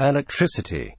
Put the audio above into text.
electricity.